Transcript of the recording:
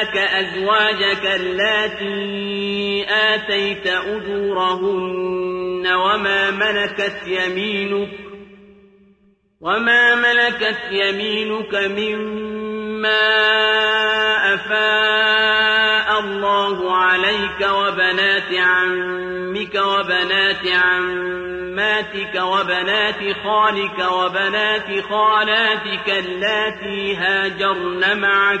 لك أزواجك اللاتي آتيت أجورهن وما ملكت يمينك وما ملكت يمينك مما أفاء الله عليك وبنات عمك وبنات عماتك وبنات خالك وبنات خالاتك اللاتي هاجرن معك